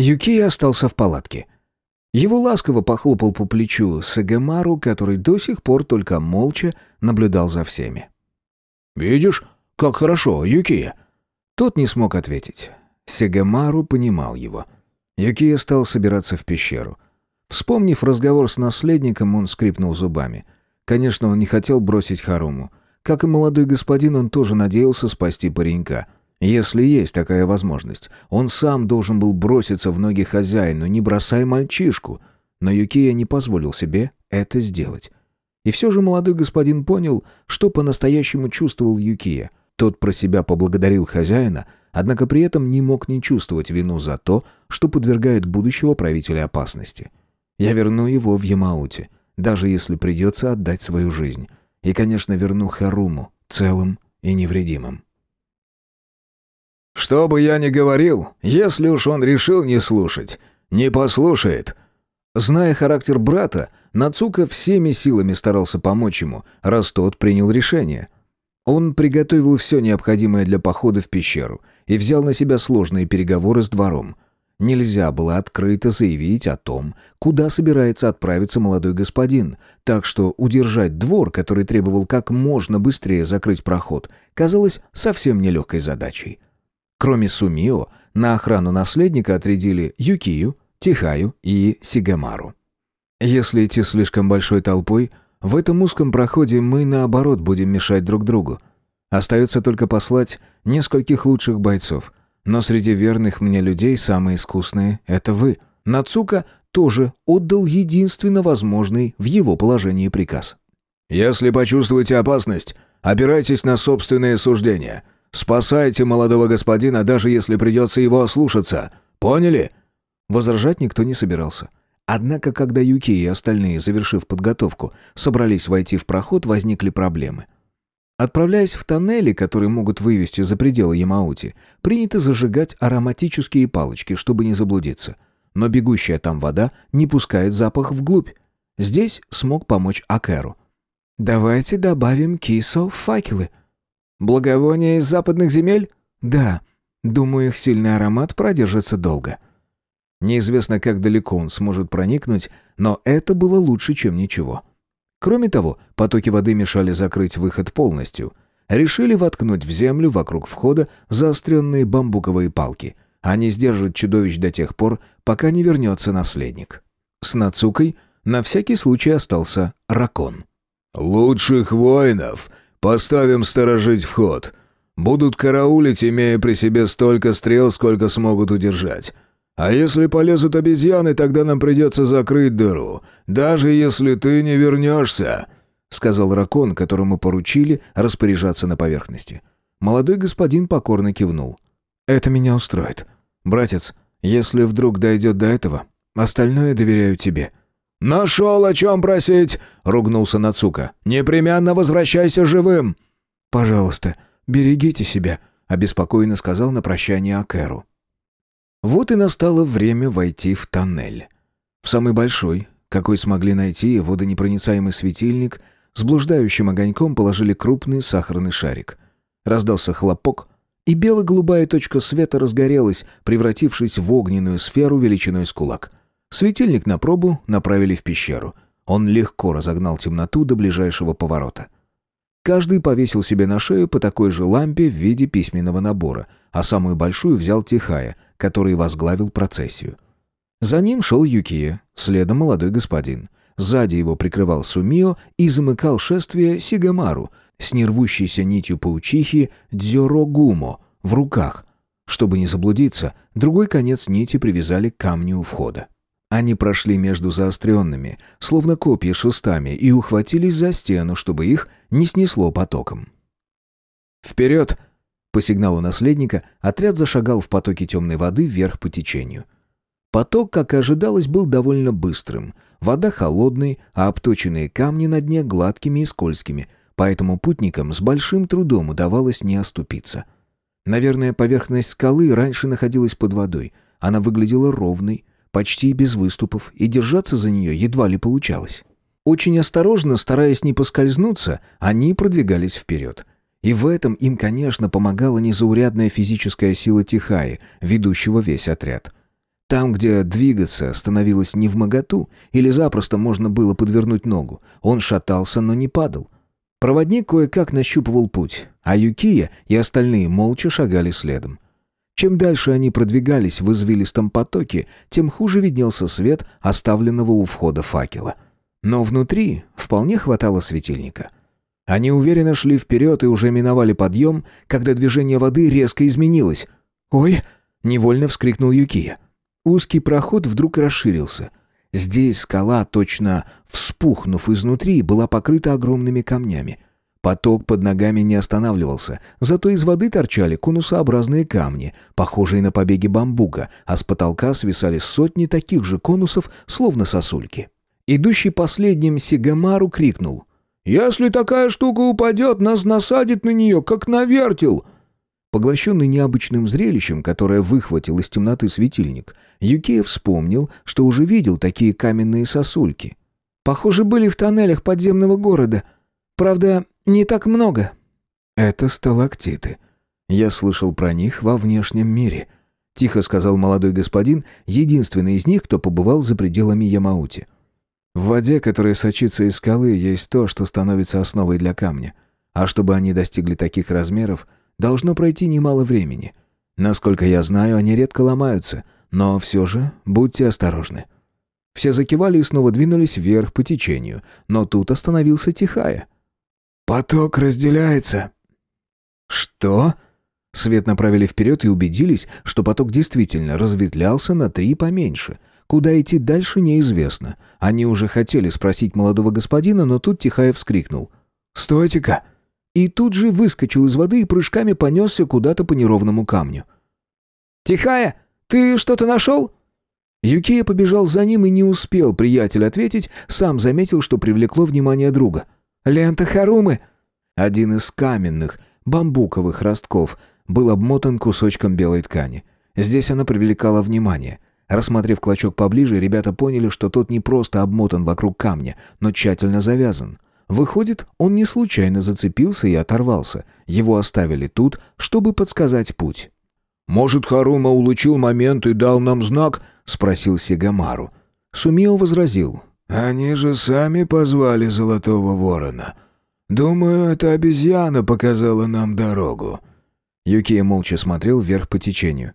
Юкия остался в палатке. Его ласково похлопал по плечу Сагемару, который до сих пор только молча наблюдал за всеми. «Видишь, как хорошо, Юкия!» Тот не смог ответить. Сегамару понимал его. Юкия стал собираться в пещеру. Вспомнив разговор с наследником, он скрипнул зубами. Конечно, он не хотел бросить Харуму. Как и молодой господин, он тоже надеялся спасти паренька. Если есть такая возможность, он сам должен был броситься в ноги хозяину, не бросай мальчишку. Но Юкия не позволил себе это сделать. И все же молодой господин понял, что по-настоящему чувствовал Юкия. Тот про себя поблагодарил хозяина, однако при этом не мог не чувствовать вину за то, что подвергает будущего правителя опасности. «Я верну его в Ямауте, даже если придется отдать свою жизнь. И, конечно, верну Харуму целым и невредимым». «Что бы я ни говорил, если уж он решил не слушать, не послушает». Зная характер брата, Нацука всеми силами старался помочь ему, раз тот принял решение. Он приготовил все необходимое для похода в пещеру и взял на себя сложные переговоры с двором. Нельзя было открыто заявить о том, куда собирается отправиться молодой господин, так что удержать двор, который требовал как можно быстрее закрыть проход, казалось совсем нелегкой задачей. Кроме Сумио, на охрану наследника отрядили Юкию, Тихаю и Сигамару. Если идти слишком большой толпой, в этом узком проходе мы, наоборот, будем мешать друг другу. Остается только послать нескольких лучших бойцов. Но среди верных мне людей самые искусные — это вы. Нацука тоже отдал единственно возможный в его положении приказ. «Если почувствуете опасность, опирайтесь на собственные суждения. Спасайте молодого господина, даже если придется его ослушаться. Поняли?» Возражать никто не собирался. Однако, когда Юки и остальные, завершив подготовку, собрались войти в проход, возникли проблемы. Отправляясь в тоннели, которые могут вывести за пределы Ямаути, принято зажигать ароматические палочки, чтобы не заблудиться. Но бегущая там вода не пускает запах вглубь. Здесь смог помочь Акеру. «Давайте добавим кисо в факелы». «Благовония из западных земель?» «Да. Думаю, их сильный аромат продержится долго». Неизвестно, как далеко он сможет проникнуть, но это было лучше, чем ничего. Кроме того, потоки воды мешали закрыть выход полностью. Решили воткнуть в землю вокруг входа заостренные бамбуковые палки. Они сдержат чудовищ до тех пор, пока не вернется наследник. С Нацукой на всякий случай остался Ракон. «Лучших воинов поставим сторожить вход. Будут караулить, имея при себе столько стрел, сколько смогут удержать. А если полезут обезьяны, тогда нам придется закрыть дыру, даже если ты не вернешься», — сказал Ракон, которому поручили распоряжаться на поверхности. Молодой господин покорно кивнул. «Это меня устроит. Братец, если вдруг дойдет до этого, остальное доверяю тебе». «Нашел о чем просить!» — ругнулся Нацука. «Непременно возвращайся живым!» «Пожалуйста, берегите себя», — обеспокоенно сказал на прощание Акеру. Вот и настало время войти в тоннель. В самый большой, какой смогли найти, водонепроницаемый светильник с блуждающим огоньком положили крупный сахарный шарик. Раздался хлопок, и бело-голубая точка света разгорелась, превратившись в огненную сферу величиной с кулак. Светильник на пробу направили в пещеру. Он легко разогнал темноту до ближайшего поворота. Каждый повесил себе на шею по такой же лампе в виде письменного набора, а самую большую взял Тихая, который возглавил процессию. За ним шел Юкия, следом молодой господин. Сзади его прикрывал Сумио и замыкал шествие Сигамару с нервущейся нитью паучихи Дзёрогумо в руках. Чтобы не заблудиться, другой конец нити привязали к камню у входа. Они прошли между заостренными, словно копья шестами, и ухватились за стену, чтобы их не снесло потоком. «Вперед!» По сигналу наследника отряд зашагал в потоке темной воды вверх по течению. Поток, как и ожидалось, был довольно быстрым. Вода холодной, а обточенные камни на дне гладкими и скользкими, поэтому путникам с большим трудом удавалось не оступиться. Наверное, поверхность скалы раньше находилась под водой. Она выглядела ровной, почти без выступов, и держаться за нее едва ли получалось. Очень осторожно, стараясь не поскользнуться, они продвигались вперед — и в этом им, конечно, помогала незаурядная физическая сила Тихаи, ведущего весь отряд. Там, где двигаться становилось не в моготу, или запросто можно было подвернуть ногу, он шатался, но не падал. Проводник кое-как нащупывал путь, а Юкия и остальные молча шагали следом. Чем дальше они продвигались в извилистом потоке, тем хуже виднелся свет оставленного у входа факела. Но внутри вполне хватало светильника. Они уверенно шли вперед и уже миновали подъем, когда движение воды резко изменилось. «Ой!» — невольно вскрикнул Юкия. Узкий проход вдруг расширился. Здесь скала, точно вспухнув изнутри, была покрыта огромными камнями. Поток под ногами не останавливался, зато из воды торчали конусообразные камни, похожие на побеги бамбука, а с потолка свисали сотни таких же конусов, словно сосульки. Идущий последним Сигамару крикнул. «Если такая штука упадет, нас насадит на нее, как на вертел!» Поглощенный необычным зрелищем, которое выхватил из темноты светильник, Юкеев вспомнил, что уже видел такие каменные сосульки. Похоже, были в тоннелях подземного города. Правда, не так много. Это сталактиты. Я слышал про них во внешнем мире. Тихо сказал молодой господин, единственный из них, кто побывал за пределами Ямаути. В воде, которая сочится из скалы, есть то, что становится основой для камня. А чтобы они достигли таких размеров, Должно пройти немало времени. Насколько я знаю, они редко ломаются, но все же будьте осторожны». Все закивали и снова двинулись вверх по течению, но тут остановился Тихая. «Поток разделяется». «Что?» Свет направили вперед и убедились, что поток действительно разветвлялся на три поменьше. Куда идти дальше, неизвестно. Они уже хотели спросить молодого господина, но тут Тихая вскрикнул. «Стойте-ка!» и тут же выскочил из воды и прыжками понесся куда-то по неровному камню. «Тихая, ты что-то нашел?» Юкия побежал за ним и не успел приятель ответить, сам заметил, что привлекло внимание друга. «Лента Харумы!» Один из каменных, бамбуковых ростков был обмотан кусочком белой ткани. Здесь она привлекала внимание. Рассмотрев клочок поближе, ребята поняли, что тот не просто обмотан вокруг камня, но тщательно завязан. Выходит, он не случайно зацепился и оторвался. Его оставили тут, чтобы подсказать путь. «Может, Харума улучил момент и дал нам знак?» — спросил Сигамару. Сумио возразил. «Они же сами позвали Золотого Ворона. Думаю, эта обезьяна показала нам дорогу». Юкия молча смотрел вверх по течению.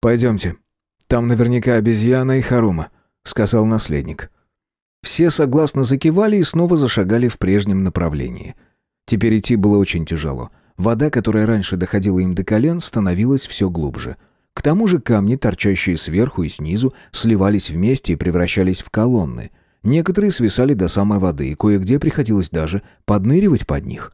«Пойдемте. Там наверняка обезьяна и Харума», — сказал наследник. Все согласно закивали и снова зашагали в прежнем направлении. Теперь идти было очень тяжело. Вода, которая раньше доходила им до колен, становилась все глубже. К тому же камни, торчащие сверху и снизу, сливались вместе и превращались в колонны. Некоторые свисали до самой воды, и кое-где приходилось даже подныривать под них.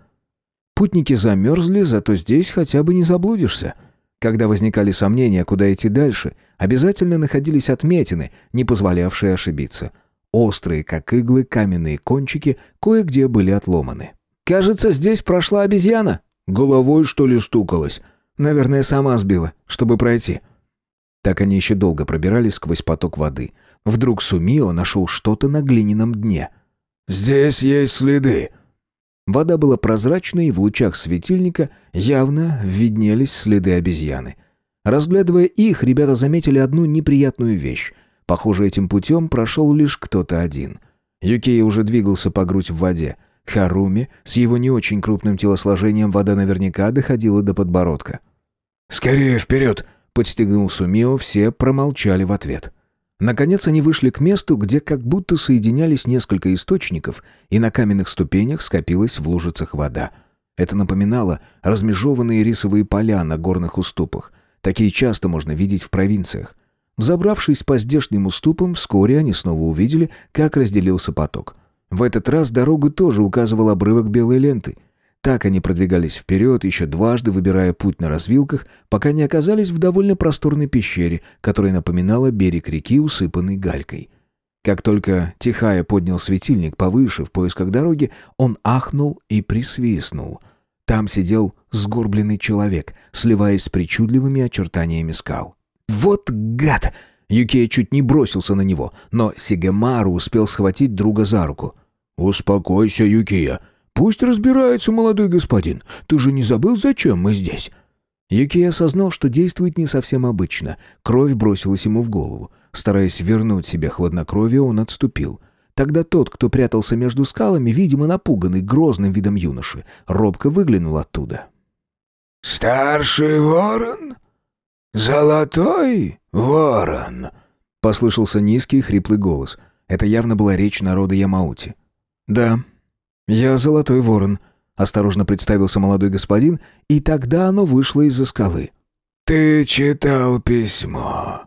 Путники замерзли, зато здесь хотя бы не заблудишься. Когда возникали сомнения, куда идти дальше, обязательно находились отметины, не позволявшие ошибиться – Острые, как иглы, каменные кончики кое-где были отломаны. «Кажется, здесь прошла обезьяна». «Головой, что ли, стукалась?» «Наверное, сама сбила, чтобы пройти». Так они еще долго пробирались сквозь поток воды. Вдруг Сумио нашел что-то на глиняном дне. «Здесь есть следы». Вода была прозрачной, и в лучах светильника явно виднелись следы обезьяны. Разглядывая их, ребята заметили одну неприятную вещь — Похоже, этим путем прошел лишь кто-то один. Юкей уже двигался по грудь в воде. Харуми, с его не очень крупным телосложением, вода наверняка доходила до подбородка. «Скорее вперед!» — подстегнул Сумио, все промолчали в ответ. Наконец они вышли к месту, где как будто соединялись несколько источников, и на каменных ступенях скопилась в лужицах вода. Это напоминало размежеванные рисовые поля на горных уступах. Такие часто можно видеть в провинциях. Взобравшись по здешним уступам, вскоре они снова увидели, как разделился поток. В этот раз дорогу тоже указывал обрывок белой ленты. Так они продвигались вперед, еще дважды выбирая путь на развилках, пока не оказались в довольно просторной пещере, которая напоминала берег реки, усыпанный галькой. Как только Тихая поднял светильник повыше в поисках дороги, он ахнул и присвистнул. Там сидел сгорбленный человек, сливаясь с причудливыми очертаниями скал. «Вот гад!» Юкия чуть не бросился на него, но Сигемару успел схватить друга за руку. «Успокойся, Юкия. Пусть разбирается молодой господин. Ты же не забыл, зачем мы здесь?» Юки осознал, что действует не совсем обычно. Кровь бросилась ему в голову. Стараясь вернуть себе хладнокровие, он отступил. Тогда тот, кто прятался между скалами, видимо напуганный грозным видом юноши, робко выглянул оттуда. «Старший ворон? Золотой ворон?» — послышался низкий хриплый голос. Это явно была речь народа Ямаути. «Да, я золотой ворон», — осторожно представился молодой господин, и тогда оно вышло из-за скалы. «Ты читал письмо.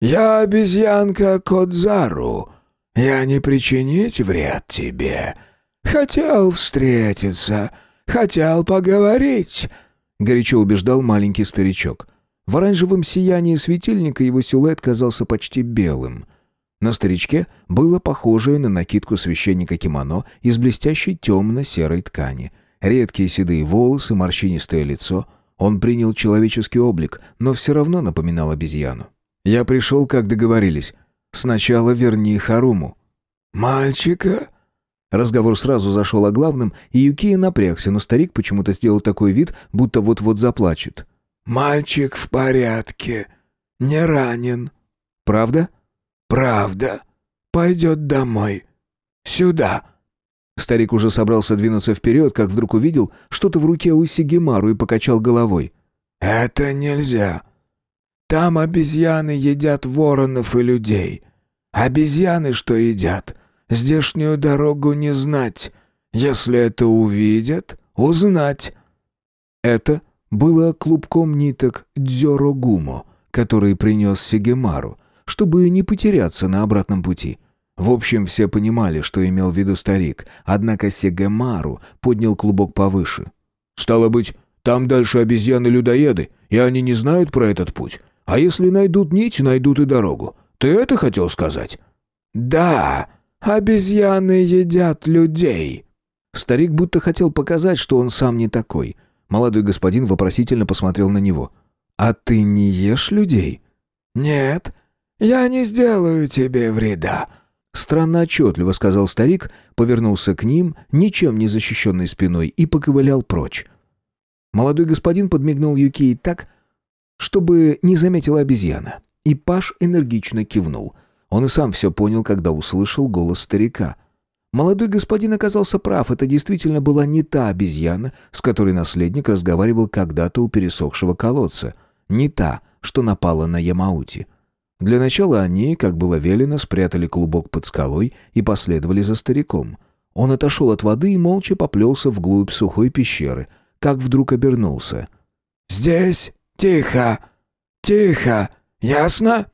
Я обезьянка Кодзару. Я не причинить вред тебе. Хотел встретиться, хотел поговорить», — горячо убеждал маленький старичок. В оранжевом сиянии светильника его силуэт казался почти белым. На старичке было похожее на накидку священника кимоно из блестящей темно-серой ткани. Редкие седые волосы, морщинистое лицо. Он принял человеческий облик, но все равно напоминал обезьяну. «Я пришел, как договорились. Сначала верни Харуму». «Мальчика?» Разговор сразу зашел о главном, и Юкия напрягся, но старик почему-то сделал такой вид, будто вот-вот заплачет. «Мальчик в порядке. Не ранен». «Правда?» «Правда. Пойдет домой. Сюда». Старик уже собрался двинуться вперед, как вдруг увидел что-то в руке у Сигемару и покачал головой. «Это нельзя. Там обезьяны едят воронов и людей. Обезьяны что едят? Здешнюю дорогу не знать. Если это увидят, узнать». Это было клубком ниток дзёрогумо, который принес Сигемару, чтобы не потеряться на обратном пути. В общем, все понимали, что имел в виду старик, однако Сигемару поднял клубок повыше. «Стало быть, там дальше обезьяны-людоеды, и они не знают про этот путь. А если найдут нить, найдут и дорогу. Ты это хотел сказать?» «Да, обезьяны едят людей». Старик будто хотел показать, что он сам не такой. Молодой господин вопросительно посмотрел на него. «А ты не ешь людей?» «Нет, я не сделаю тебе вреда», Странно отчетливо сказал старик, повернулся к ним, ничем не защищенной спиной, и поковылял прочь. Молодой господин подмигнул Юкии так, чтобы не заметила обезьяна. И Паш энергично кивнул. Он и сам все понял, когда услышал голос старика. Молодой господин оказался прав, это действительно была не та обезьяна, с которой наследник разговаривал когда-то у пересохшего колодца. Не та, что напала на Ямаути. Для начала они, как было велено, спрятали клубок под скалой и последовали за стариком. Он отошел от воды и молча поплелся вглубь сухой пещеры, как вдруг обернулся. «Здесь «Тихо! Тихо! Ясно?»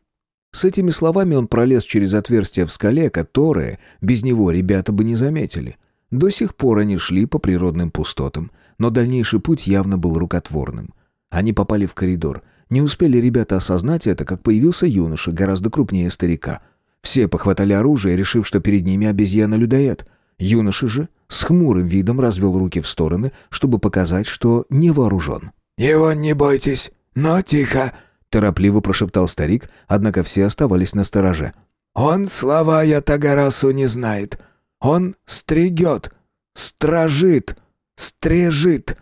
С этими словами он пролез через отверстие в скале, которое без него ребята бы не заметили. До сих пор они шли по природным пустотам, но дальнейший путь явно был рукотворным. Они попали в коридор. Не успели ребята осознать это, как появился юноша, гораздо крупнее старика. Все похватали оружие, решив, что перед ними обезьяна-людоед. Юноша же с хмурым видом развел руки в стороны, чтобы показать, что не вооружен. «Его не бойтесь, но тихо», — торопливо прошептал старик, однако все оставались на стороже. «Он слова я Тагарасу не знает. Он стригет, стражит, стрежит».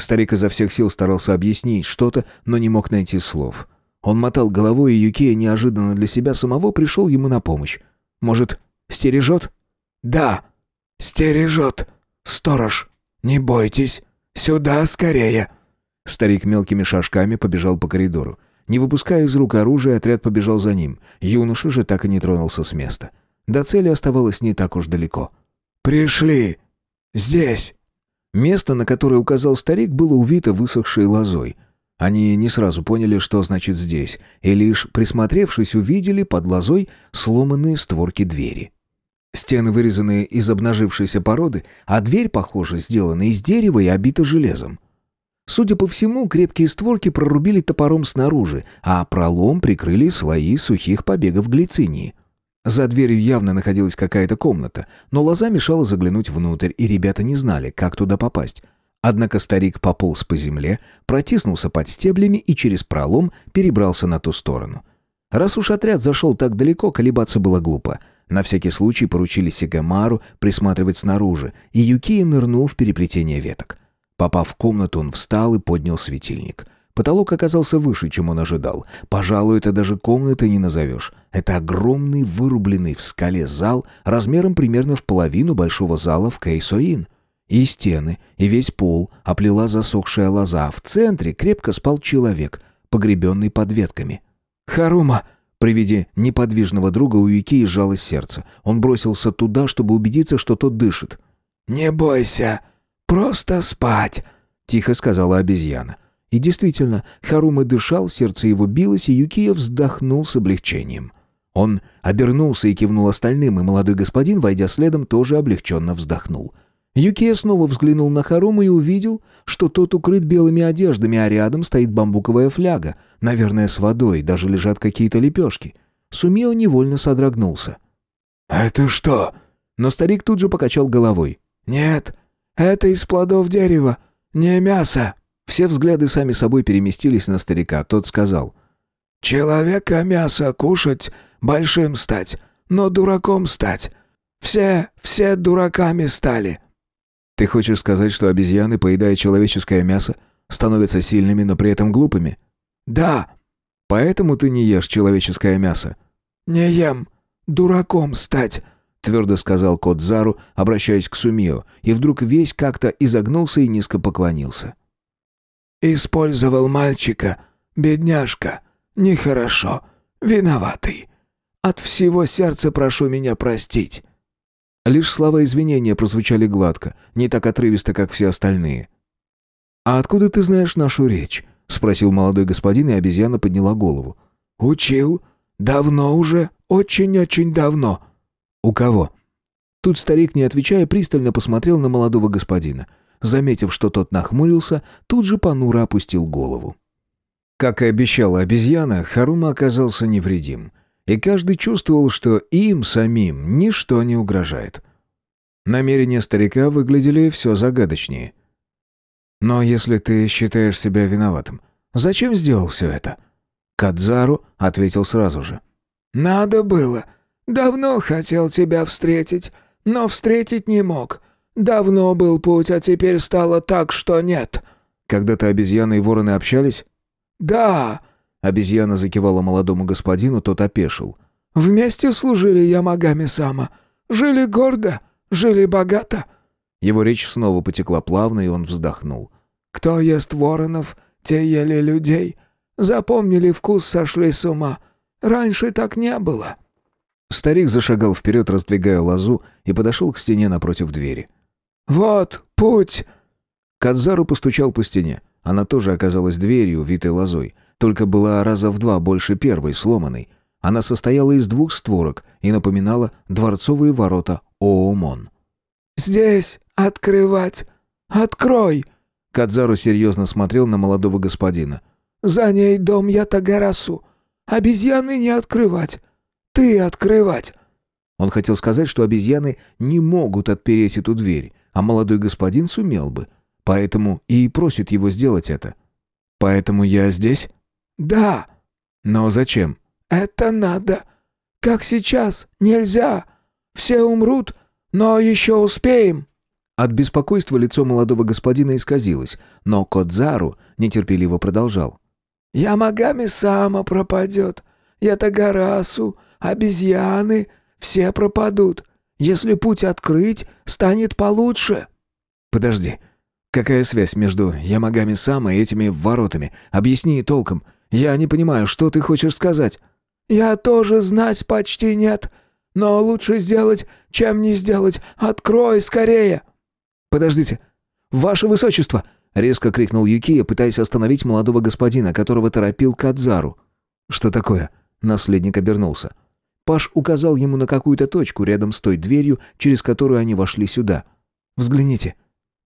Старик изо всех сил старался объяснить что-то, но не мог найти слов. Он мотал головой, и Юкия неожиданно для себя самого пришел ему на помощь. «Может, стережет?» «Да, стережет. Сторож, не бойтесь. Сюда скорее». Старик мелкими шажками побежал по коридору. Не выпуская из рук оружия, отряд побежал за ним. Юноша же так и не тронулся с места. До цели оставалось не так уж далеко. «Пришли! Здесь!» Место, на которое указал старик, было увито высохшей лозой. Они не сразу поняли, что значит «здесь», и лишь присмотревшись, увидели под лозой сломанные створки двери. Стены вырезаны из обнажившейся породы, а дверь, похоже, сделана из дерева и обита железом. Судя по всему, крепкие створки прорубили топором снаружи, а пролом прикрыли слои сухих побегов глицинии. За дверью явно находилась какая-то комната, но лоза мешала заглянуть внутрь, и ребята не знали, как туда попасть. Однако старик пополз по земле, протиснулся под стеблями и через пролом перебрался на ту сторону. Раз уж отряд зашел так далеко, колебаться было глупо. На всякий случай поручили Сигамару присматривать снаружи, и Юкия нырнул в переплетение веток. Попав в комнату, он встал и поднял светильник. Потолок оказался выше, чем он ожидал. Пожалуй, это даже комнаты не назовешь. Это огромный вырубленный в скале зал размером примерно в половину большого зала в Кейсоин. И стены, и весь пол оплела засохшая лоза, а в центре крепко спал человек, погребенный под ветками. «Харума!» При виде неподвижного друга у Юки сжалось сердце. Он бросился туда, чтобы убедиться, что тот дышит. «Не бойся, просто спать», — тихо сказала обезьяна. И действительно, Харума дышал, сердце его билось, и Юкия вздохнул с облегчением. Он обернулся и кивнул остальным, и молодой господин, войдя следом, тоже облегченно вздохнул. Юкия снова взглянул на Харуму и увидел, что тот укрыт белыми одеждами, а рядом стоит бамбуковая фляга, наверное, с водой, даже лежат какие-то лепешки. Сумео невольно содрогнулся. «Это что?» Но старик тут же покачал головой. «Нет, это из плодов дерева, не мясо». Все взгляды сами собой переместились на старика. Тот сказал. «Человека мясо кушать, большим стать, но дураком стать. Все, все дураками стали». «Ты хочешь сказать, что обезьяны, поедая человеческое мясо, становятся сильными, но при этом глупыми?» «Да». «Поэтому ты не ешь человеческое мясо?» «Не ем. Дураком стать», — твердо сказал кот Зару, обращаясь к Сумио, и вдруг весь как-то изогнулся и низко поклонился. Использовал мальчика, бедняжка. Нехорошо. Виноватый. От всего сердца прошу меня простить». Лишь слова извинения прозвучали гладко, не так отрывисто, как все остальные. «А откуда ты знаешь нашу речь?» — спросил молодой господин, и обезьяна подняла голову. «Учил. Давно уже. Очень-очень давно». «У кого?» Тут старик, не отвечая, пристально посмотрел на молодого господина — Заметив, что тот нахмурился, тут же понуро опустил голову. Как и обещала обезьяна, Харума оказался невредим. И каждый чувствовал, что им самим ничто не угрожает. Намерения старика выглядели все загадочнее. «Но если ты считаешь себя виноватым, зачем сделал все это?» Кадзару ответил сразу же. «Надо было. Давно хотел тебя встретить, но встретить не мог. Давно был путь, а теперь стало так, что нет». «Когда-то обезьяны и вороны общались?» «Да». Обезьяна закивала молодому господину, тот опешил. «Вместе служили Ямагами Сама. Жили гордо, жили богато». Его речь снова потекла плавно, и он вздохнул. «Кто ест воронов, те ели людей. Запомнили вкус, сошли с ума. Раньше так не было». Старик зашагал вперед, раздвигая лозу, и подошел к стене напротив двери. «Вот путь!» Кадзару постучал по стене. Она тоже оказалась дверью, витой лозой, только была раза в два больше первой, сломанной. Она состояла из двух створок и напоминала дворцовые ворота Оомон. «Здесь открывать! Открой!» Кадзару серьезно смотрел на молодого господина. «За ней дом Ятагарасу. Обезьяны не открывать. Ты открывать!» Он хотел сказать, что обезьяны не могут отпереть эту дверь, а молодой господин сумел бы. Поэтому и просит его сделать это. «Поэтому я здесь?» «Да». «Но зачем?» «Это надо. Как сейчас. Нельзя. Все умрут, но еще успеем». От беспокойства лицо молодого господина исказилось, но Кодзару нетерпеливо продолжал. «Ямагами сама пропадет. Ятагарасу, обезьяны, все пропадут. Если путь открыть, станет получше». «Подожди. Какая связь между Ямагами Сама и этими воротами? Объясни толком. Я не понимаю, что ты хочешь сказать». «Я тоже знать почти нет. Но лучше сделать, чем не сделать. Открой скорее!» «Подождите. Ваше Высочество!» — резко крикнул Юкия, пытаясь остановить молодого господина, которого торопил Кадзару. «Что такое?» — наследник обернулся. Паш указал ему на какую-то точку рядом с той дверью, через которую они вошли сюда. «Взгляните,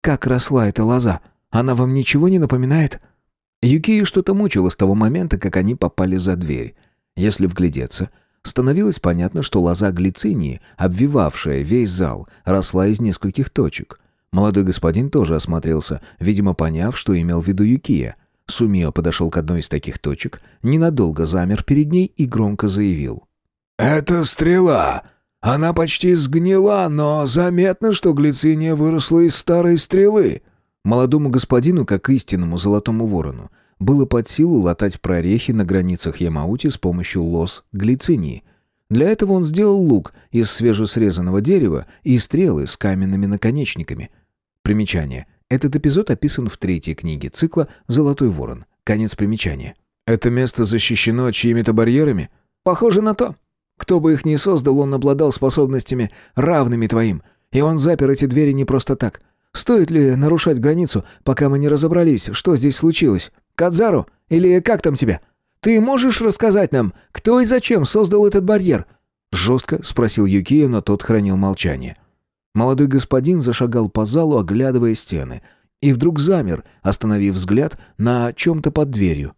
как росла эта лоза. Она вам ничего не напоминает?» Юкию что-то мучило с того момента, как они попали за дверь. Если вглядеться, становилось понятно, что лоза глицинии, обвивавшая весь зал, росла из нескольких точек. Молодой господин тоже осмотрелся, видимо, поняв, что имел в виду Юкия. Сумио подошел к одной из таких точек, ненадолго замер перед ней и громко заявил. «Это стрела. Она почти сгнила, но заметно, что глициния выросла из старой стрелы». Молодому господину, как истинному золотому ворону, было под силу латать прорехи на границах Ямаути с помощью лос глицинии. Для этого он сделал лук из свежесрезанного дерева и стрелы с каменными наконечниками. Примечание. Этот эпизод описан в третьей книге цикла «Золотой ворон». Конец примечания. «Это место защищено чьими-то барьерами?» «Похоже на то. Кто бы их ни создал, он обладал способностями, равными твоим. И он запер эти двери не просто так. Стоит ли нарушать границу, пока мы не разобрались, что здесь случилось? Кадзару? Или как там тебя? Ты можешь рассказать нам, кто и зачем создал этот барьер?» Жестко спросил Юкия, но тот хранил молчание. Молодой господин зашагал по залу, оглядывая стены, и вдруг замер, остановив взгляд на чем-то под дверью.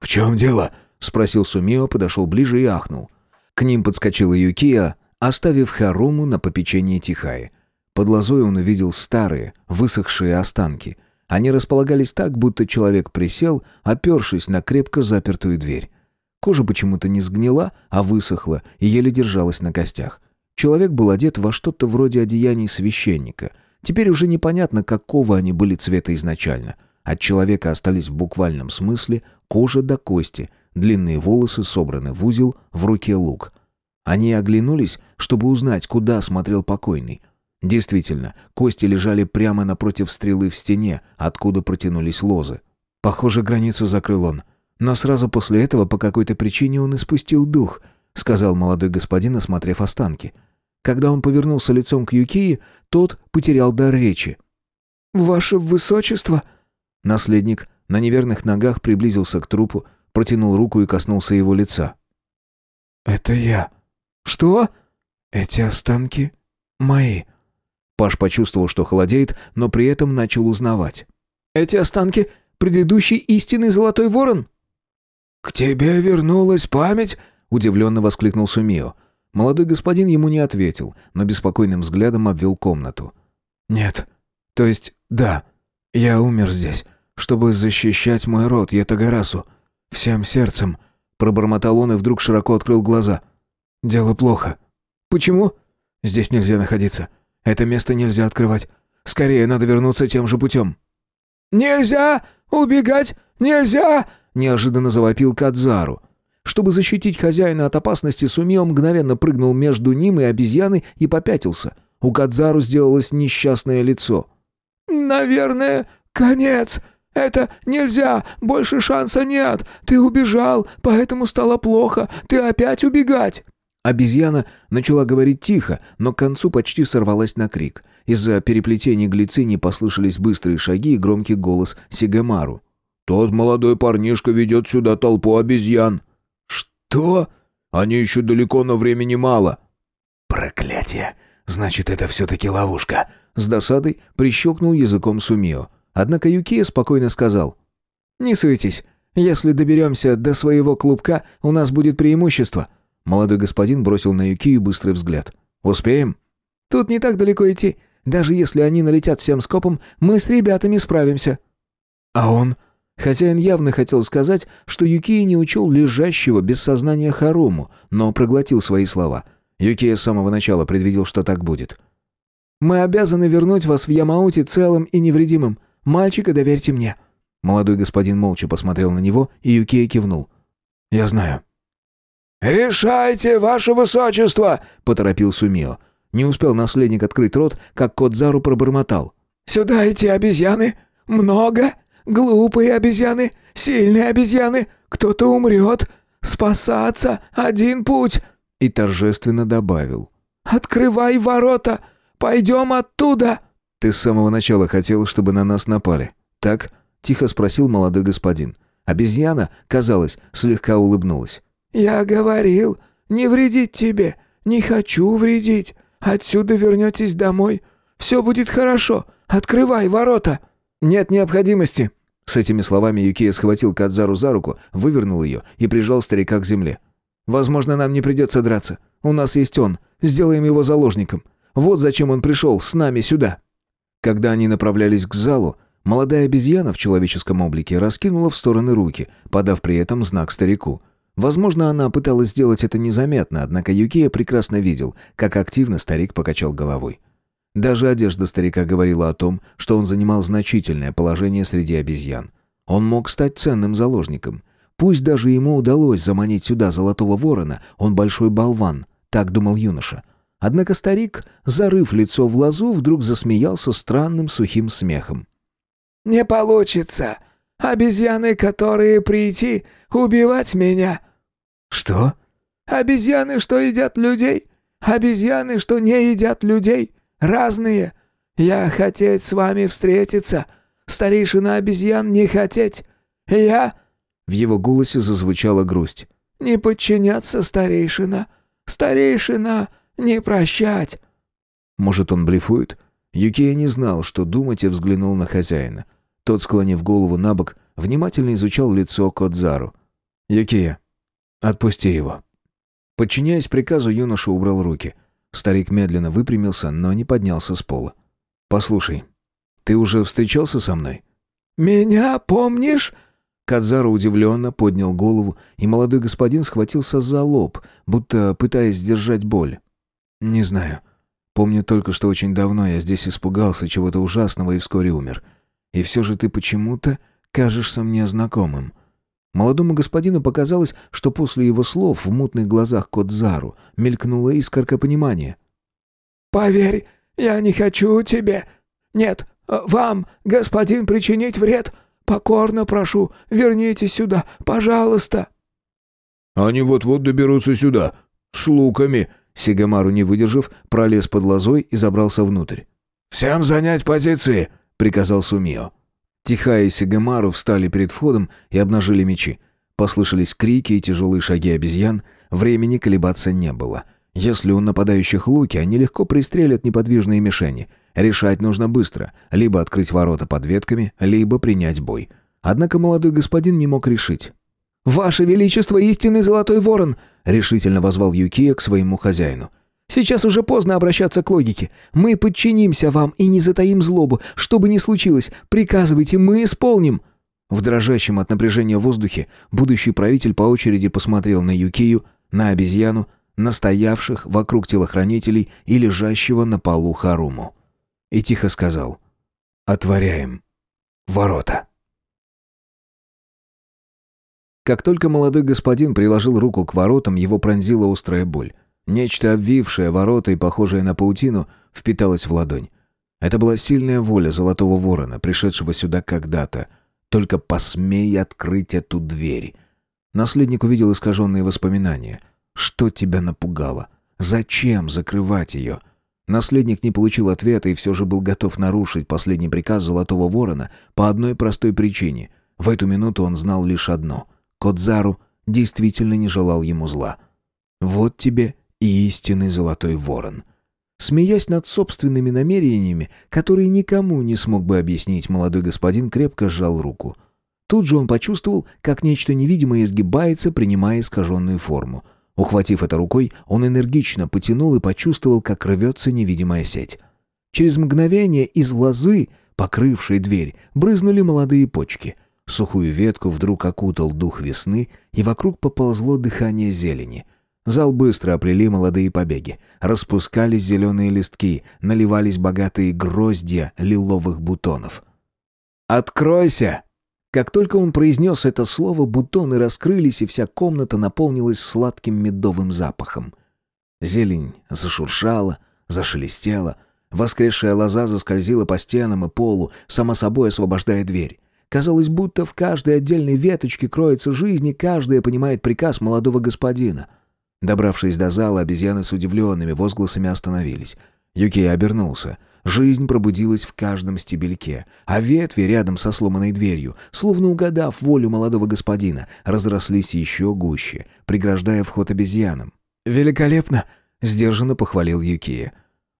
«В чем дело?» — спросил Сумио, подошел ближе и ахнул. К ним подскочила Юкия, оставив Харуму на попечение Тихаи. Под лозой он увидел старые, высохшие останки. Они располагались так, будто человек присел, опершись на крепко запертую дверь. Кожа почему-то не сгнила, а высохла и еле держалась на костях. Человек был одет во что-то вроде одеяний священника. Теперь уже непонятно, какого они были цвета изначально. От человека остались в буквальном смысле кожа до кости, длинные волосы собраны в узел, в руке лук. Они оглянулись, чтобы узнать, куда смотрел покойный. Действительно, кости лежали прямо напротив стрелы в стене, откуда протянулись лозы. Похоже, границу закрыл он. Но сразу после этого по какой-то причине он испустил дух, сказал молодой господин, осмотрев останки. Когда он повернулся лицом к Юкии, тот потерял дар речи. «Ваше высочество!» Наследник на неверных ногах приблизился к трупу, протянул руку и коснулся его лица. «Это я». «Что?» «Эти останки мои». Паш почувствовал, что холодеет, но при этом начал узнавать. «Эти останки — предыдущий истинный золотой ворон?» «К тебе вернулась память?» — удивленно воскликнул Сумио. Молодой господин ему не ответил, но беспокойным взглядом обвел комнату. «Нет. То есть, да. Я умер здесь, чтобы защищать мой род, Ятагарасу. Всем сердцем». Пробормотал он и вдруг широко открыл глаза. «Дело плохо». «Почему?» «Здесь нельзя находиться. Это место нельзя открывать. Скорее надо вернуться тем же путем». «Нельзя! Убегать! Нельзя!» — неожиданно завопил Кадзару. Чтобы защитить хозяина от опасности, Сумио мгновенно прыгнул между ним и обезьяной и попятился. У Кадзару сделалось несчастное лицо. «Наверное, конец. Это нельзя. Больше шанса нет. Ты убежал, поэтому стало плохо. Ты опять убегать». Обезьяна начала говорить тихо, но к концу почти сорвалась на крик. Из-за переплетения глицини послышались быстрые шаги и громкий голос Сигамару. «Тот молодой парнишка ведет сюда толпу обезьян». «Что? Они еще далеко, но времени мало». «Проклятие! Значит, это все-таки ловушка!» С досадой прищелкнул языком Сумио. Однако Юкия спокойно сказал. «Не суетись. Если доберемся до своего клубка, у нас будет преимущество». Молодой господин бросил на Юкию быстрый взгляд. «Успеем?» «Тут не так далеко идти. Даже если они налетят всем скопом, мы с ребятами справимся». «А он?» Хозяин явно хотел сказать, что Юкия не учел лежащего без сознания Харуму, но проглотил свои слова. Юкия с самого начала предвидел, что так будет. «Мы обязаны вернуть вас в Ямаути целым и невредимым. Мальчика доверьте мне». Молодой господин молча посмотрел на него, и Юкия кивнул. «Я знаю». «Решайте, ваше высочество!» — поторопил Сумио. Не успел наследник открыть рот, как кот Зару пробормотал. «Сюда эти обезьяны? Много? Глупые обезьяны? Сильные обезьяны? Кто-то умрет? Спасаться? Один путь!» И торжественно добавил. «Открывай ворота! Пойдем оттуда!» «Ты с самого начала хотел, чтобы на нас напали, так?» — тихо спросил молодой господин. Обезьяна, казалось, слегка улыбнулась. «Я говорил, не вредить тебе, не хочу вредить. Отсюда вернетесь домой. Все будет хорошо. Открывай ворота». «Нет необходимости». С этими словами Юкия схватил Кадзару за руку, вывернул ее и прижал старика к земле. «Возможно, нам не придется драться. У нас есть он. Сделаем его заложником. Вот зачем он пришел с нами сюда». Когда они направлялись к залу, молодая обезьяна в человеческом облике раскинула в стороны руки, подав при этом знак старику. Возможно, она пыталась сделать это незаметно, однако Юкия прекрасно видел, как активно старик покачал головой. Даже одежда старика говорила о том, что он занимал значительное положение среди обезьян. Он мог стать ценным заложником. Пусть даже ему удалось заманить сюда золотого ворона, он большой болван, так думал юноша. Однако старик, зарыв лицо в лазу, вдруг засмеялся странным сухим смехом. «Не получится. Обезьяны, которые прийти, убивать меня». «Что?» «Обезьяны, что едят людей. Обезьяны, что не едят людей. Разные. Я хотеть с вами встретиться. Старейшина обезьян не хотеть. Я...» В его голосе зазвучала грусть. «Не подчиняться старейшина. Старейшина не прощать». Может, он блефует? Юкия не знал, что думать, и взглянул на хозяина. Тот, склонив голову на бок, внимательно изучал лицо Кодзару. «Юкия, отпусти его». Подчиняясь приказу, юноша убрал руки. Старик медленно выпрямился, но не поднялся с пола. «Послушай, ты уже встречался со мной?» «Меня помнишь?» Кадзару удивленно поднял голову, и молодой господин схватился за лоб, будто пытаясь сдержать боль. «Не знаю. Помню только, что очень давно я здесь испугался чего-то ужасного и вскоре умер. И все же ты почему-то кажешься мне знакомым». Молодому господину показалось, что после его слов в мутных глазах Кодзару мелькнула искорка понимания. «Поверь, я не хочу тебе. Нет, вам, господин, причинить вред. Покорно прошу, вернитесь сюда, пожалуйста». «Они вот-вот доберутся сюда, с луками», Сигамару, не выдержав, пролез под лозой и забрался внутрь. «Всем занять позиции!» — приказал Сумио. Тихая и Сигамару встали перед входом и обнажили мечи. Послышались крики и тяжелые шаги обезьян. Времени колебаться не было. Если у нападающих луки, они легко пристрелят неподвижные мишени. Решать нужно быстро. Либо открыть ворота под ветками, либо принять бой. Однако молодой господин не мог решить. «Ваше Величество, истинный золотой ворон!» — решительно возвал Юкия к своему хозяину. «Сейчас уже поздно обращаться к логике. Мы подчинимся вам и не затаим злобу. Что бы ни случилось, приказывайте, мы исполним!» В дрожащем от напряжения воздухе будущий правитель по очереди посмотрел на Юкию, на обезьяну, на стоявших вокруг телохранителей и лежащего на полу Харуму. И тихо сказал «Отворяем ворота». Как только молодой господин приложил руку к воротам, его пронзила острая боль. Нечто обвившее ворота и похожее на паутину впиталось в ладонь. Это была сильная воля Золотого Ворона, пришедшего сюда когда-то. Только посмей открыть эту дверь. Наследник увидел искаженные воспоминания. Что тебя напугало? Зачем закрывать ее? Наследник не получил ответа и все же был готов нарушить последний приказ Золотого Ворона по одной простой причине. В эту минуту он знал лишь одно — Кодзару действительно не желал ему зла. Вот тебе и истинный золотой ворон. Смеясь над собственными намерениями, которые никому не смог бы объяснить, молодой господин крепко сжал руку. Тут же он почувствовал, как нечто невидимое изгибается, принимая искаженную форму. Ухватив это рукой, он энергично потянул и почувствовал, как рвется невидимая сеть. Через мгновение из лозы, покрывшей дверь, брызнули молодые почки — Сухую ветку вдруг окутал дух весны, и вокруг поползло дыхание зелени. Зал быстро оплели молодые побеги. Распускались зеленые листки, наливались богатые гроздья лиловых бутонов. «Откройся!» Как только он произнес это слово, бутоны раскрылись, и вся комната наполнилась сладким медовым запахом. Зелень зашуршала, зашелестела. Воскресшая лоза заскользила по стенам и полу, само собой освобождая дверь. Казалось, будто в каждой отдельной веточке кроется жизнь, и каждая понимает приказ молодого господина. Добравшись до зала, обезьяны с удивленными возгласами остановились. Юкей обернулся. Жизнь пробудилась в каждом стебельке, а ветви рядом со сломанной дверью, словно угадав волю молодого господина, разрослись еще гуще, преграждая вход обезьянам. «Великолепно!» — сдержанно похвалил Юкия.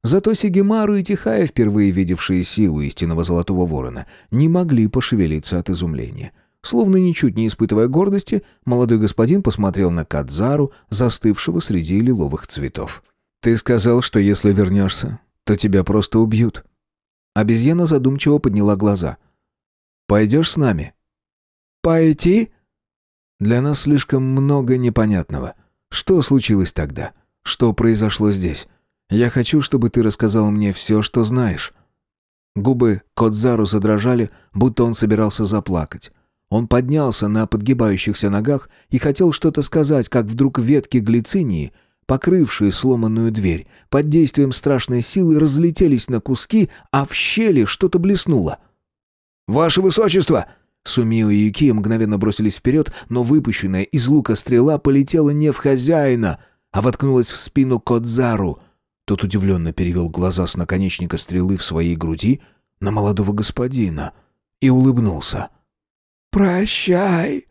Зато Сигемару и Тихая, впервые видевшие силу истинного Золотого Ворона, не могли пошевелиться от изумления. Словно ничуть не испытывая гордости, молодой господин посмотрел на Кадзару, застывшего среди лиловых цветов. «Ты сказал, что если вернешься, то тебя просто убьют». Обезьяна задумчиво подняла глаза. «Пойдешь с нами?» «Пойти?» «Для нас слишком много непонятного. Что случилось тогда? Что произошло здесь?» Я хочу, чтобы ты рассказал мне все, что знаешь». Губы Кодзару задрожали, будто он собирался заплакать. Он поднялся на подгибающихся ногах и хотел что-то сказать, как вдруг ветки глицинии, покрывшие сломанную дверь, под действием страшной силы разлетелись на куски, а в щели что-то блеснуло. «Ваше высочество!» Сумио и Юки мгновенно бросились вперед, но выпущенная из лука стрела полетела не в хозяина, а воткнулась в спину Кодзару. Тот удивленно перевел глаза с наконечника стрелы в своей груди на молодого господина и улыбнулся. «Прощай!»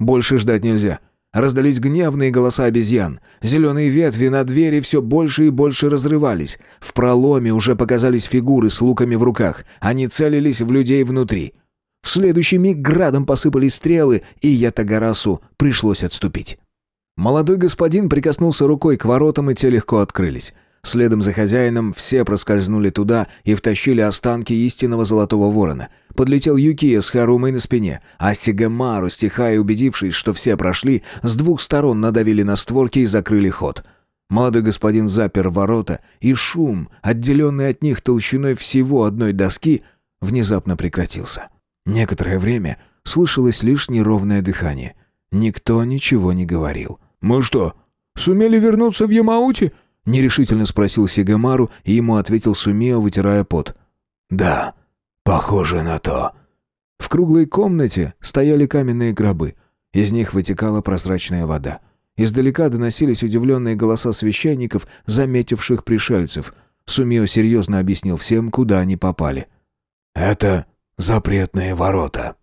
Больше ждать нельзя. Раздались гневные голоса обезьян. Зеленые ветви на двери все больше и больше разрывались. В проломе уже показались фигуры с луками в руках. Они целились в людей внутри. В следующий миг градом посыпались стрелы, и Ятагарасу пришлось отступить. Молодой господин прикоснулся рукой к воротам, и те легко открылись. Следом за хозяином все проскользнули туда и втащили останки истинного золотого ворона. Подлетел Юкия с Харумой на спине, а Сигамару, стихая убедившись, что все прошли, с двух сторон надавили на створки и закрыли ход. Молодой господин запер ворота, и шум, отделенный от них толщиной всего одной доски, внезапно прекратился. Некоторое время слышалось лишь неровное дыхание. Никто ничего не говорил. «Мы что, сумели вернуться в Ямаути?» Нерешительно спросил Сигамару, и ему ответил Сумио, вытирая пот. «Да, похоже на то». В круглой комнате стояли каменные гробы. Из них вытекала прозрачная вода. Издалека доносились удивленные голоса священников, заметивших пришельцев. Сумио серьезно объяснил всем, куда они попали. «Это запретные ворота».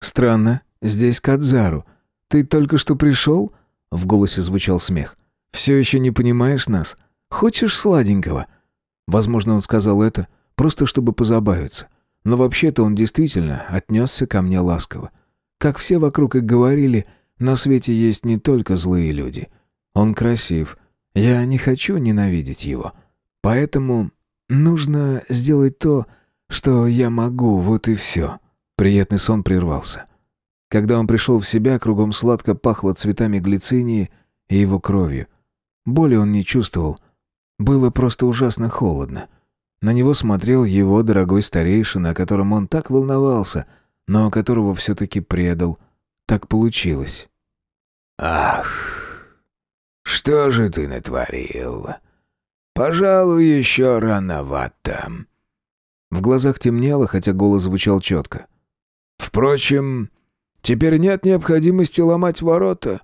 «Странно, здесь Кадзару. Ты только что пришел?» В голосе звучал смех. Все еще не понимаешь нас? Хочешь сладенького?» Возможно, он сказал это, просто чтобы позабавиться. Но вообще-то он действительно отнесся ко мне ласково. Как все вокруг и говорили, на свете есть не только злые люди. Он красив. Я не хочу ненавидеть его. Поэтому нужно сделать то, что я могу, вот и все. Приятный сон прервался. Когда он пришел в себя, кругом сладко пахло цветами глицинии и его кровью. Боли он не чувствовал. Было просто ужасно холодно. На него смотрел его дорогой старейшина, о котором он так волновался, но которого все-таки предал. Так получилось. «Ах, что же ты натворил? Пожалуй, еще рановато». В глазах темнело, хотя голос звучал четко. «Впрочем, теперь нет необходимости ломать ворота.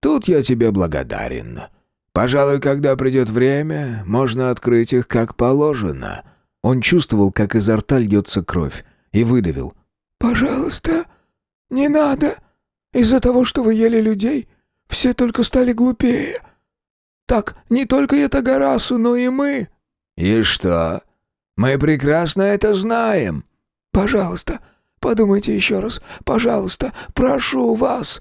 Тут я тебе благодарен. Пожалуй, когда придет время, можно открыть их как положено». Он чувствовал, как изо рта льется кровь, и выдавил. «Пожалуйста, не надо. Из-за того, что вы ели людей, все только стали глупее. Так не только это Гарасу, но и мы». «И что? Мы прекрасно это знаем». «Пожалуйста, подумайте еще раз. Пожалуйста, прошу вас».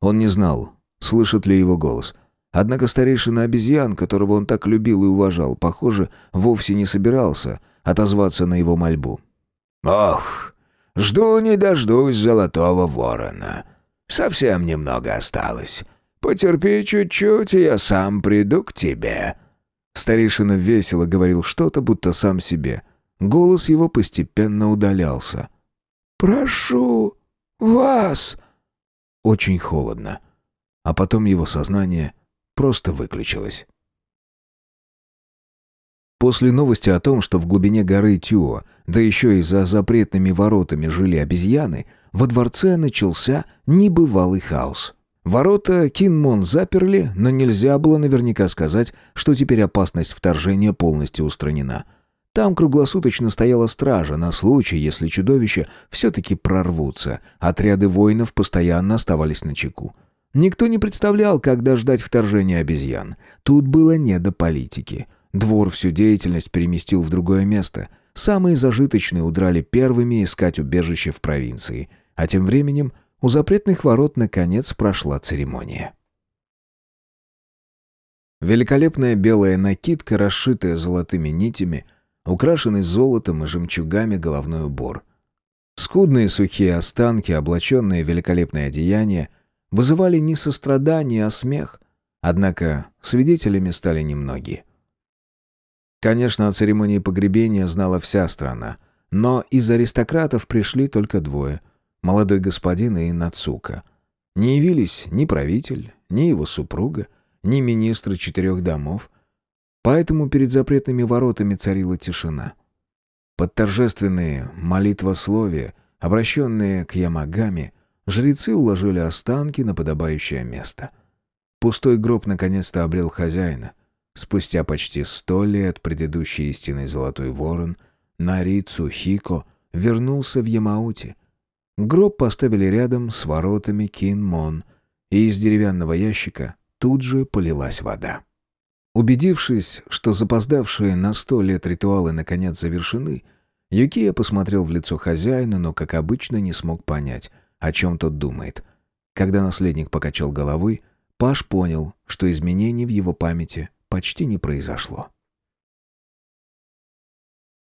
Он не знал, слышит ли его голос. Однако старейшина обезьян, которого он так любил и уважал, похоже, вовсе не собирался отозваться на его мольбу. «Ох, жду не дождусь золотого ворона. Совсем немного осталось. Потерпи чуть-чуть, и я сам приду к тебе». Старейшина весело говорил что-то, будто сам себе. Голос его постепенно удалялся. «Прошу вас!» Очень холодно. А потом его сознание просто выключилась. После новости о том, что в глубине горы Тюо, да еще и за запретными воротами жили обезьяны, во дворце начался небывалый хаос. Ворота Кинмон заперли, но нельзя было наверняка сказать, что теперь опасность вторжения полностью устранена. Там круглосуточно стояла стража на случай, если чудовища все-таки прорвутся. Отряды воинов постоянно оставались на чеку. Никто не представлял, когда ждать вторжения обезьян. Тут было не до политики. Двор всю деятельность переместил в другое место. Самые зажиточные удрали первыми искать убежище в провинции. А тем временем у запретных ворот наконец прошла церемония. Великолепная белая накидка, расшитая золотыми нитями, украшенный золотом и жемчугами головной убор. Скудные сухие останки, облаченные в великолепное одеяние, вызывали не сострадание, а смех. Однако свидетелями стали немногие. Конечно, о церемонии погребения знала вся страна, но из аристократов пришли только двое – молодой господин и Нацука. Не явились ни правитель, ни его супруга, ни министры четырех домов, поэтому перед запретными воротами царила тишина. Под торжественные молитвословия, обращенные к Ямагами, жрецы уложили останки на подобающее место. Пустой гроб наконец-то обрел хозяина. Спустя почти сто лет предыдущий истинный золотой ворон Нари Цухико вернулся в Ямаути. Гроб поставили рядом с воротами Кинмон, и из деревянного ящика тут же полилась вода. Убедившись, что запоздавшие на сто лет ритуалы наконец завершены, Юкия посмотрел в лицо хозяина, но, как обычно, не смог понять, о чем тот думает. Когда наследник покачал головой, Паш понял, что изменений в его памяти почти не произошло.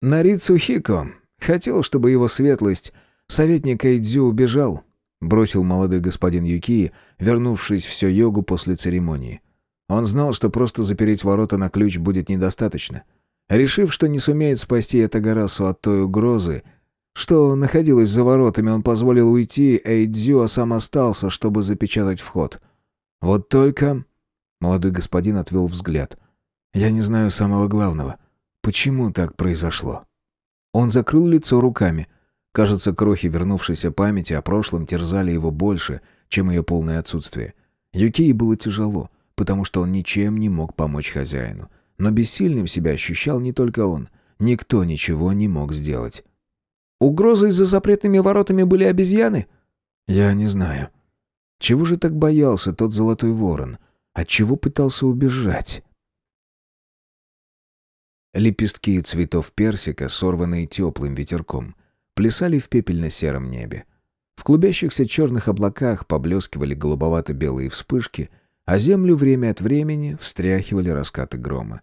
«Нарицу Хико хотел, чтобы его светлость, советник Эйдзю, убежал», бросил молодой господин Юкии, вернувшись в йогу после церемонии. Он знал, что просто запереть ворота на ключ будет недостаточно. Решив, что не сумеет спасти Этагарасу от той угрозы, что находилась за воротами, он позволил уйти Эйдзю, а сам остался, чтобы запечатать вход. Вот только... Молодой господин отвел взгляд. «Я не знаю самого главного. Почему так произошло?» Он закрыл лицо руками. Кажется, крохи вернувшейся памяти о прошлом терзали его больше, чем ее полное отсутствие. Юкии было тяжело — потому что он ничем не мог помочь хозяину. Но бессильным себя ощущал не только он. Никто ничего не мог сделать. «Угрозой за запретными воротами были обезьяны?» «Я не знаю. Чего же так боялся тот золотой ворон? Отчего пытался убежать?» Лепестки цветов персика, сорванные теплым ветерком, плясали в пепельно-сером небе. В клубящихся черных облаках поблескивали голубовато-белые вспышки, а землю время от времени встряхивали раскаты грома.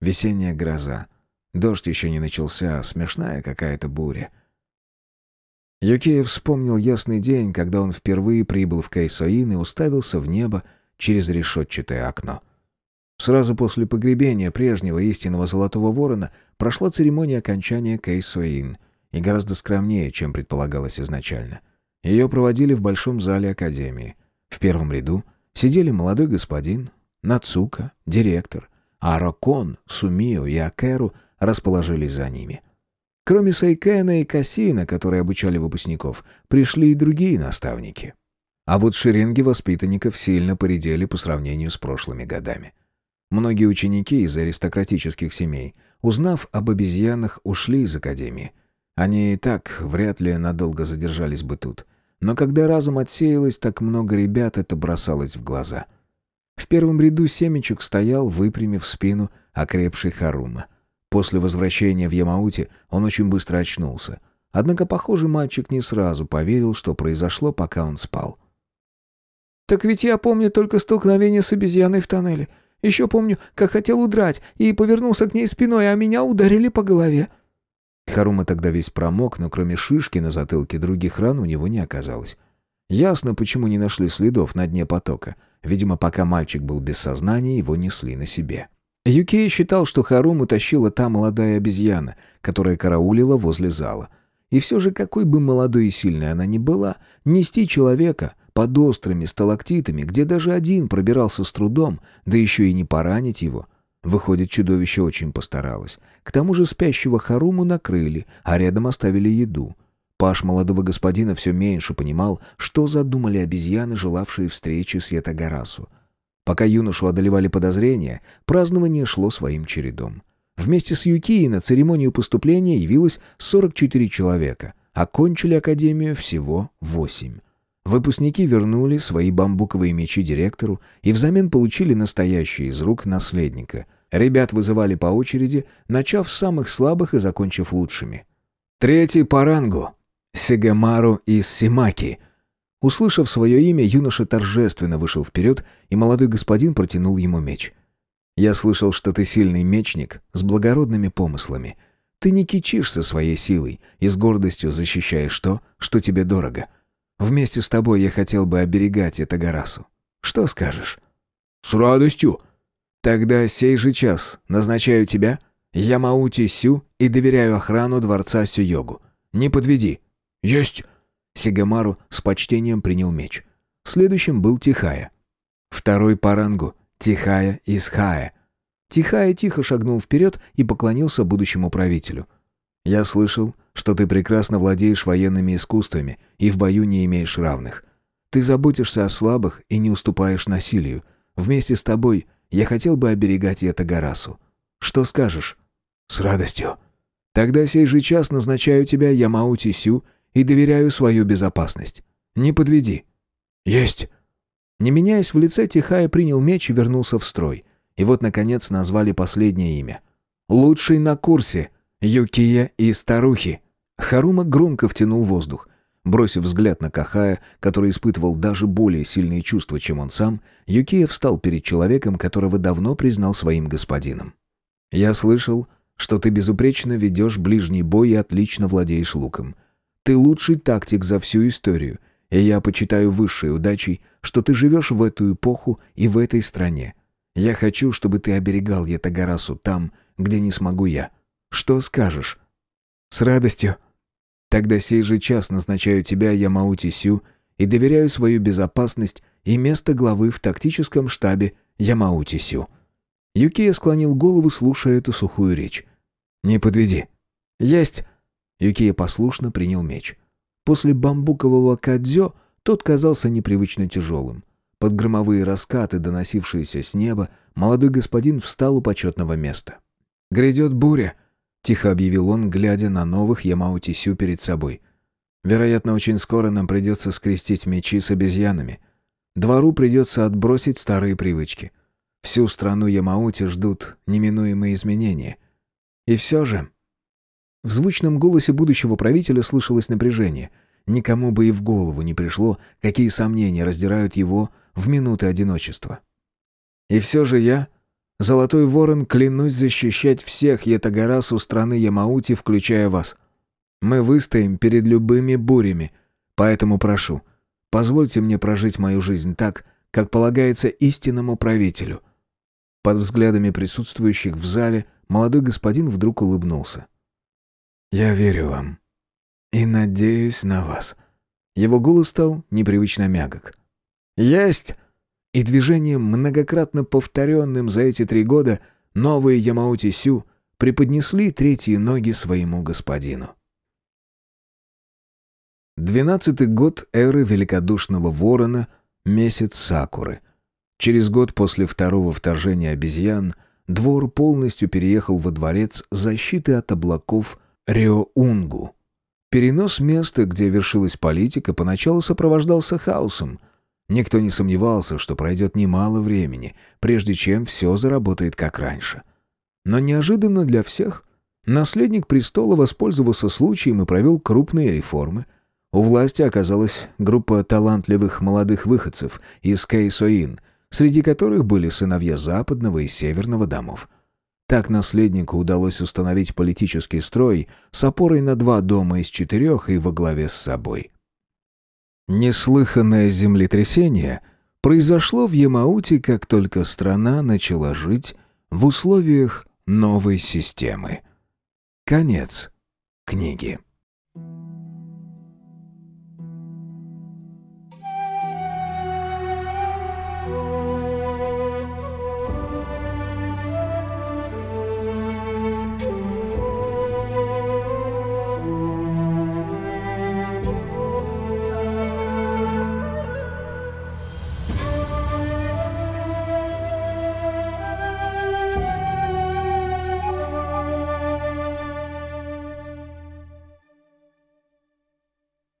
Весенняя гроза. Дождь еще не начался, а смешная какая-то буря. Юкеев вспомнил ясный день, когда он впервые прибыл в Кайсоин и уставился в небо через решетчатое окно. Сразу после погребения прежнего истинного Золотого Ворона прошла церемония окончания Кейсоин, и гораздо скромнее, чем предполагалось изначально. Ее проводили в большом зале Академии. В первом ряду — Сидели молодой господин, Нацука, директор, а Рокон, Сумио и Акеру расположились за ними. Кроме Сайкена и Кассина, которые обучали выпускников, пришли и другие наставники. А вот шеренги воспитанников сильно поредели по сравнению с прошлыми годами. Многие ученики из аристократических семей, узнав об обезьянах, ушли из академии. Они и так вряд ли надолго задержались бы тут – но когда разом отсеялось так много ребят, это бросалось в глаза. В первом ряду семечек стоял, выпрямив спину, окрепший Харума. После возвращения в Ямаути он очень быстро очнулся. Однако, похоже, мальчик не сразу поверил, что произошло, пока он спал. «Так ведь я помню только столкновение с обезьяной в тоннеле. Еще помню, как хотел удрать, и повернулся к ней спиной, а меня ударили по голове», Харума тогда весь промок, но кроме шишки на затылке других ран у него не оказалось. Ясно, почему не нашли следов на дне потока. Видимо, пока мальчик был без сознания, его несли на себе. Юкей считал, что Харуму тащила та молодая обезьяна, которая караулила возле зала. И все же, какой бы молодой и сильной она ни была, нести человека под острыми сталактитами, где даже один пробирался с трудом, да еще и не поранить его — Выходит, чудовище очень постаралось. К тому же спящего Харуму накрыли, а рядом оставили еду. Паш молодого господина все меньше понимал, что задумали обезьяны, желавшие встречи с Ятагарасу. Пока юношу одолевали подозрения, празднование шло своим чередом. Вместе с Юкией на церемонию поступления явилось 44 человека. Окончили академию всего 8. Выпускники вернули свои бамбуковые мечи директору и взамен получили настоящие из рук наследника. Ребят вызывали по очереди, начав с самых слабых и закончив лучшими. Третий по рангу. Сегемару из Симаки. Услышав свое имя, юноша торжественно вышел вперед, и молодой господин протянул ему меч. «Я слышал, что ты сильный мечник с благородными помыслами. Ты не кичишься своей силой и с гордостью защищаешь то, что тебе дорого. Вместе с тобой я хотел бы оберегать это Гарасу. Что скажешь?» «С радостью». «Тогда сей же час назначаю тебя, Ямаути Сю, и доверяю охрану дворца Сю-Йогу. Не подведи». «Есть». Сигамару с почтением принял меч. Следующим был Тихая. Второй по рангу — Тихая из Хая. Тихая тихо шагнул вперед и поклонился будущему правителю. «Я слышал, что ты прекрасно владеешь военными искусствами и в бою не имеешь равных. Ты заботишься о слабых и не уступаешь насилию. Вместе с тобой я хотел бы оберегать Ятагарасу. Что скажешь?» «С радостью». «Тогда сей же час назначаю тебя Ямаути Сю и доверяю свою безопасность. Не подведи». «Есть». Не меняясь в лице, Тихая принял меч и вернулся в строй. И вот, наконец, назвали последнее имя. «Лучший на курсе. Юкия и старухи». Харума громко втянул воздух. Бросив взгляд на Кахая, который испытывал даже более сильные чувства, чем он сам, Юкия встал перед человеком, которого давно признал своим господином. «Я слышал, что ты безупречно ведешь ближний бой и отлично владеешь луком. Ты лучший тактик за всю историю, и я почитаю высшей удачей, что ты живешь в эту эпоху и в этой стране. Я хочу, чтобы ты оберегал Ятагарасу там, где не смогу я. Что скажешь?» «С радостью», Тогда сей же час назначаю тебя Ямаути Сю и доверяю свою безопасность и место главы в тактическом штабе Ямаути Сю». Юкия склонил голову, слушая эту сухую речь. «Не подведи». «Есть!» Юкия послушно принял меч. После бамбукового кадзё тот казался непривычно тяжелым. Под громовые раскаты, доносившиеся с неба, молодой господин встал у почетного места. «Грядет буря», Тихо объявил он, глядя на новых Ямаутисю перед собой. «Вероятно, очень скоро нам придется скрестить мечи с обезьянами. Двору придется отбросить старые привычки. Всю страну Ямаути ждут неминуемые изменения. И все же...» В звучном голосе будущего правителя слышалось напряжение. Никому бы и в голову не пришло, какие сомнения раздирают его в минуты одиночества. «И все же я...» Золотой ворон, клянусь защищать всех Ятагарасу страны Ямаути, включая вас. Мы выстоим перед любыми бурями, поэтому прошу, позвольте мне прожить мою жизнь так, как полагается истинному правителю». Под взглядами присутствующих в зале молодой господин вдруг улыбнулся. «Я верю вам и надеюсь на вас». Его голос стал непривычно мягок. «Есть!» и движением, многократно повторенным за эти три года, новые Ямаути Сю преподнесли третьи ноги своему господину. Двенадцатый год эры великодушного ворона, месяц Сакуры. Через год после второго вторжения обезьян двор полностью переехал во дворец защиты от облаков Реоунгу. Перенос места, где вершилась политика, поначалу сопровождался хаосом – Никто не сомневался, что пройдет немало времени, прежде чем все заработает как раньше. Но неожиданно для всех наследник престола воспользовался случаем и провел крупные реформы. У власти оказалась группа талантливых молодых выходцев из Кейсоин, среди которых были сыновья западного и северного домов. Так наследнику удалось установить политический строй с опорой на два дома из четырех и во главе с собой – Неслыханное землетрясение произошло в Ямауте, как только страна начала жить в условиях новой системы. Конец книги.